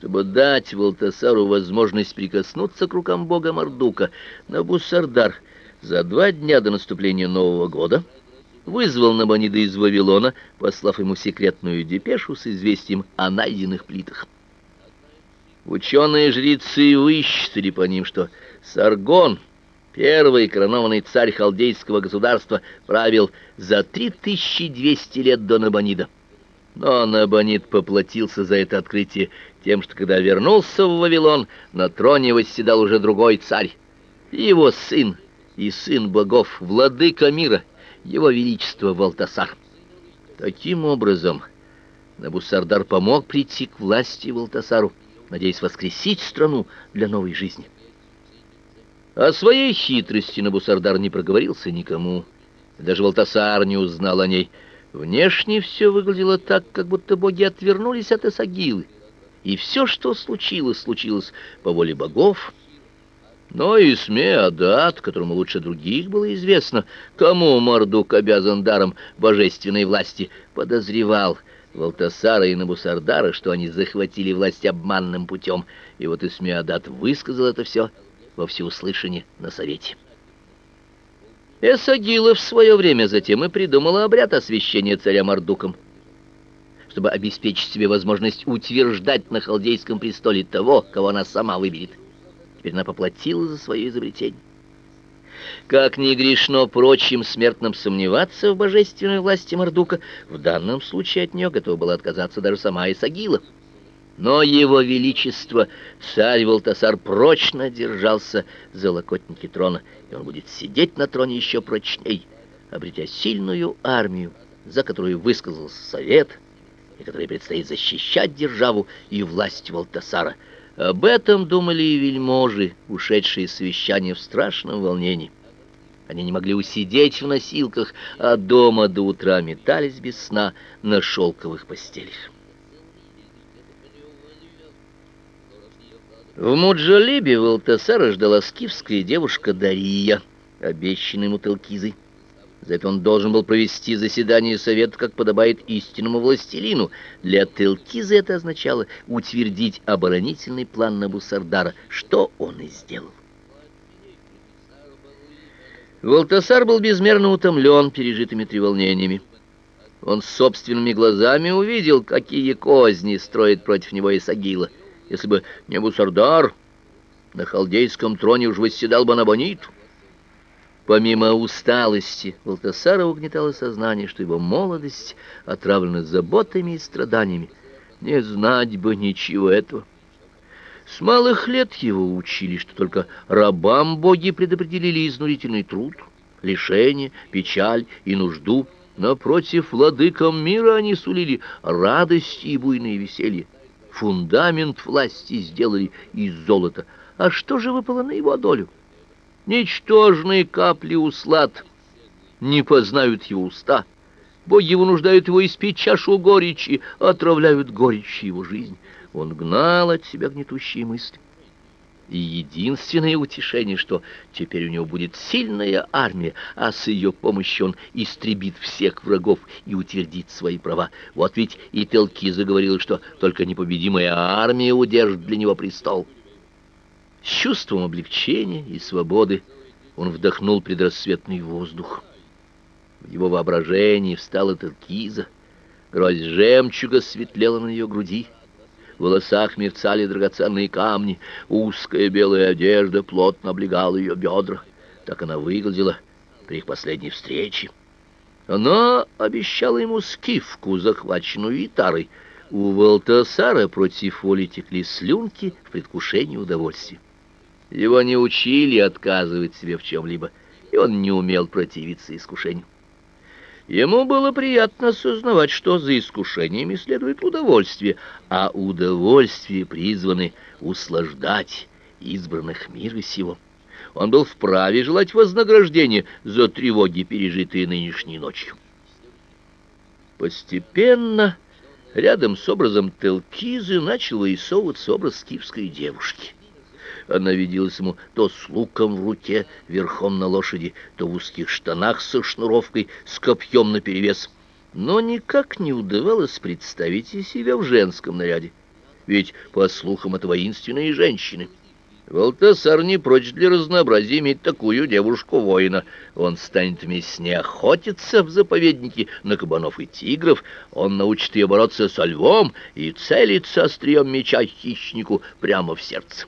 Чтобы дать Валтасару возможность прикоснуться к рукам бога Мардука, Набусардар за два дня до наступления Нового года вызвал Набонида из Вавилона, послав ему секретную депешу с известием о найденных плитах. Ученые-жрецы высчитали по ним, что Саргон, первый коронованный царь халдейского государства, правил за 3200 лет до Набонида. Но Набонид поплатился за это открытие тем, что когда вернулся в Вавилон, на троне восседал уже другой царь, его сын и сын богов, владыка мира, его величество Валтасар. Таким образом, Набусардар помог прийти к власти Валтасару, надеясь воскресить страну для новой жизни. О своей хитрости Набусардар не проговорился никому, даже Валтасар не узнал о ней. Внешне все выглядело так, как будто боги отвернулись от Эсагилы, и все, что случилось, случилось по воле богов, но и Смеадат, которому лучше других было известно, кому Мордук обязан даром божественной власти, подозревал Валтасара и Набусардара, что они захватили власть обманным путем, и вот Исмеадат высказал это все во всеуслышание на совете. Эсагила в свое время затем и придумала обряд освящения царя Мордуком, чтобы обеспечить себе возможность утверждать на халдейском престоле того, кого она сама выберет. Теперь она поплатила за свое изобретение. Как не грешно прочим смертным сомневаться в божественной власти Мордука, в данном случае от нее готова была отказаться даже сама Исагила. Но его величество, царь Валтасар, прочно держался за локотники трона, и он будет сидеть на троне еще прочней, обретя сильную армию, за которую высказался совет, и которой предстоит защищать державу и власть Валтасара — об этом думали и вельможи, ушедшие с совещания в страшном волнении. Они не могли усидеть в носилках, а дома до утра метались без сна на шелковых постелях. В Муджалибе Валтасара ждала скифская девушка Дария, обещанная ему. За это он должен был провести заседание совета, как подобает истинному властелину. Для Телкиза это означало утвердить оборонительный план Набусардара, что он и сделал. Валтасар был безмерно утомлен пережитыми треволнениями. Он собственными глазами увидел, какие козни строит против него Исагила. Если бы не Бусардар, на халдейском троне уж восседал бы Набонид. Помимо усталости, Валтасара угнетало сознание, что его молодость отравлена заботами и страданиями. Не знать бы ничего этого. С малых лет его учили, что только рабам боги предопределили изнурительный труд, лишение, печаль и нужду. Напротив, владыкам мира они сулили радости и буйные веселье. Фундамент власти сделали из золота. А что же выпало на его долю? Ничтожные капли услад не познают его уста. Боги вынуждают его испить чашу горечи, отравляют горечь его жизнь. Он гнал от себя гнетущие мысли. И единственное утешение, что теперь у него будет сильная армия, а с ее помощью он истребит всех врагов и утвердит свои права. Вот ведь и Телки заговорил, что только непобедимая армия удержит для него престол. С чувством облегчения и свободы он вдохнул предрассветный воздух. В его воображении встала Теркиза, грозь жемчуга светлела на ее груди, в волосах мерцали драгоценные камни, узкая белая одежда плотно облегала ее бедра. Так она выглядела при их последней встрече. Она обещала ему скифку, захваченную Итарой. У Валтасара против воли текли слюнки в предвкушении удовольствия. Его не учили отказывать себе в чем-либо, и он не умел противиться искушению. Ему было приятно осознавать, что за искушениями следует удовольствие, а удовольствие призваны услаждать избранных мира сего. Он был вправе желать вознаграждения за тревоги, пережитые нынешней ночью. Постепенно рядом с образом Телкизы начал вырисовываться образ скифской девушки — она виделась ему то с луком в руке, верхом на лошади, то в узких штанах со шнуровкой, с копьем наперевес. Но никак не удавалось представить себя в женском наряде. ведь, по слухам, это воинственные женщины. Валтасар не прочь для разнообразия иметь такую девушку-воина. Он станет вместе с ней охотиться в заповеднике на кабанов и тигров, он научит ее бороться со львом и целиться острием меча хищнику прямо в сердце.